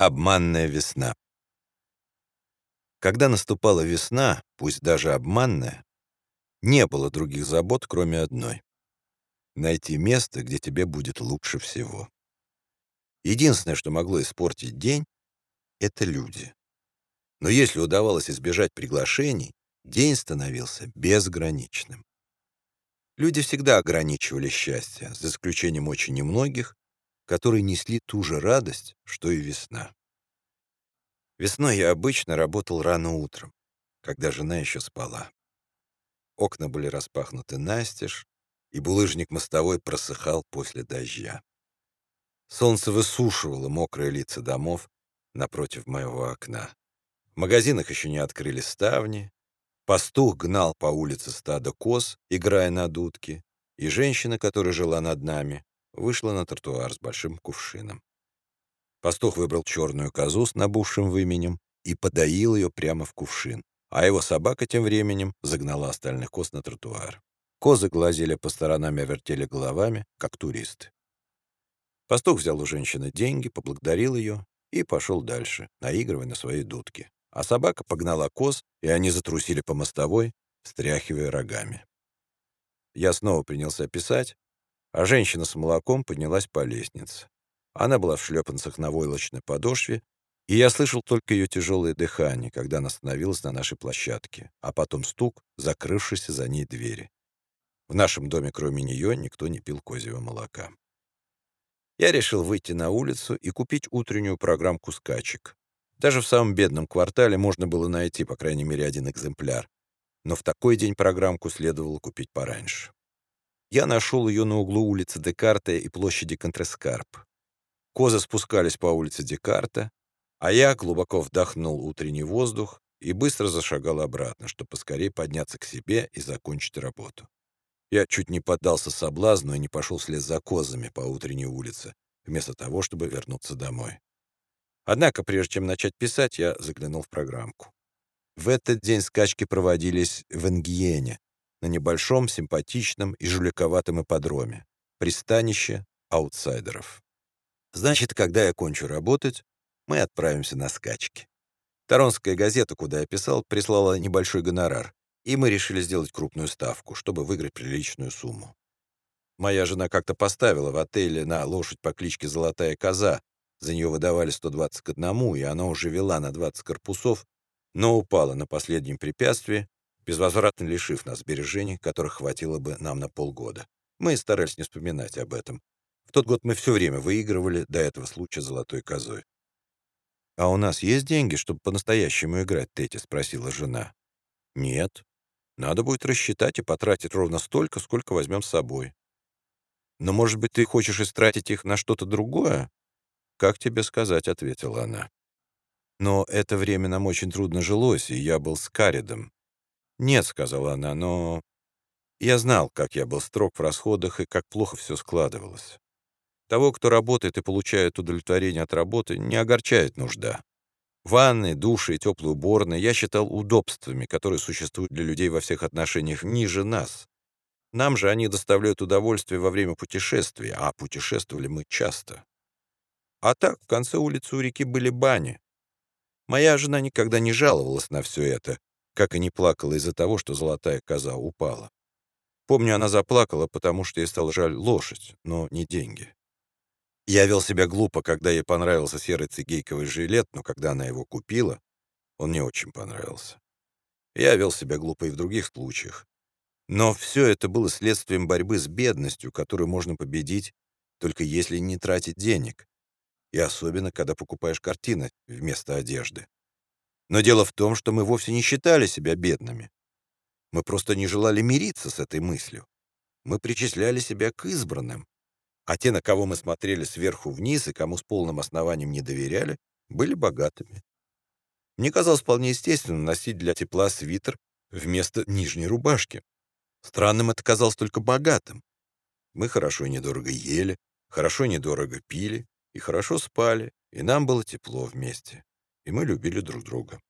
Обманная весна. Когда наступала весна, пусть даже обманная, не было других забот, кроме одной — найти место, где тебе будет лучше всего. Единственное, что могло испортить день — это люди. Но если удавалось избежать приглашений, день становился безграничным. Люди всегда ограничивали счастье, за исключением очень немногих, которые несли ту же радость, что и весна. Весной я обычно работал рано утром, когда жена еще спала. Окна были распахнуты настежь, и булыжник мостовой просыхал после дождя. Солнце высушивало мокрые лица домов напротив моего окна. В магазинах еще не открыли ставни. Пастух гнал по улице стадо коз, играя на дудке, и женщина, которая жила над нами, вышла на тротуар с большим кувшином. Пастух выбрал черную козу с набухшим выменем и подоил ее прямо в кувшин, а его собака тем временем загнала остальных коз на тротуар. Козы глазели по сторонам и вертели головами, как туристы. Пастух взял у женщины деньги, поблагодарил ее и пошел дальше, наигрывая на своей дудке. А собака погнала коз, и они затрусили по мостовой, встряхивая рогами. Я снова принялся писать, а женщина с молоком поднялась по лестнице. Она была в шлепанцах на войлочной подошве, и я слышал только ее тяжелое дыхание, когда она остановилась на нашей площадке, а потом стук, закрывшийся за ней двери. В нашем доме, кроме нее, никто не пил козьего молока. Я решил выйти на улицу и купить утреннюю программку скачек. Даже в самом бедном квартале можно было найти, по крайней мере, один экземпляр. Но в такой день программку следовало купить пораньше. Я нашел ее на углу улицы Декарта и площади Контрескарп. Козы спускались по улице Декарта, а я глубоко вдохнул утренний воздух и быстро зашагал обратно, чтобы поскорее подняться к себе и закончить работу. Я чуть не поддался соблазну и не пошел вслед за козами по утренней улице, вместо того, чтобы вернуться домой. Однако, прежде чем начать писать, я заглянул в программку. В этот день скачки проводились в Энгиене, на небольшом, симпатичном и жуликоватом ипподроме, пристанище аутсайдеров. Значит, когда я кончу работать, мы отправимся на скачки. Торонская газета, куда я писал, прислала небольшой гонорар, и мы решили сделать крупную ставку, чтобы выиграть приличную сумму. Моя жена как-то поставила в отеле на лошадь по кличке Золотая Коза. За нее выдавали 120 к одному, и она уже вела на 20 корпусов, но упала на последнем препятствии безвозвратно лишив нас сбережений, которых хватило бы нам на полгода. Мы старались не вспоминать об этом. В тот год мы все время выигрывали до этого случая золотой козой. «А у нас есть деньги, чтобы по-настоящему играть, Тети?» — спросила жена. «Нет. Надо будет рассчитать и потратить ровно столько, сколько возьмем с собой. Но, может быть, ты хочешь истратить их на что-то другое?» «Как тебе сказать?» — ответила она. Но это время нам очень трудно жилось, и я был с Каридом. «Нет», — сказала она, — «но...» Я знал, как я был строг в расходах и как плохо все складывалось. Того, кто работает и получает удовлетворение от работы, не огорчает нужда. Ванны, души и теплые уборные я считал удобствами, которые существуют для людей во всех отношениях ниже нас. Нам же они доставляют удовольствие во время путешествия, а путешествовали мы часто. А так, в конце улицы у реки были бани. Моя жена никогда не жаловалась на все это, как и не плакала из-за того, что золотая коза упала. Помню, она заплакала, потому что ей стало жаль лошадь, но не деньги. Я вел себя глупо, когда ей понравился серый цигейковый жилет, но когда она его купила, он мне очень понравился. Я вел себя глупо и в других случаях. Но все это было следствием борьбы с бедностью, которую можно победить, только если не тратить денег. И особенно, когда покупаешь картины вместо одежды. Но дело в том, что мы вовсе не считали себя бедными. Мы просто не желали мириться с этой мыслью. Мы причисляли себя к избранным. А те, на кого мы смотрели сверху вниз и кому с полным основанием не доверяли, были богатыми. Мне казалось вполне естественным носить для тепла свитер вместо нижней рубашки. Странным это казалось только богатым. Мы хорошо и недорого ели, хорошо и недорого пили и хорошо спали, и нам было тепло вместе и мы любили друг друга.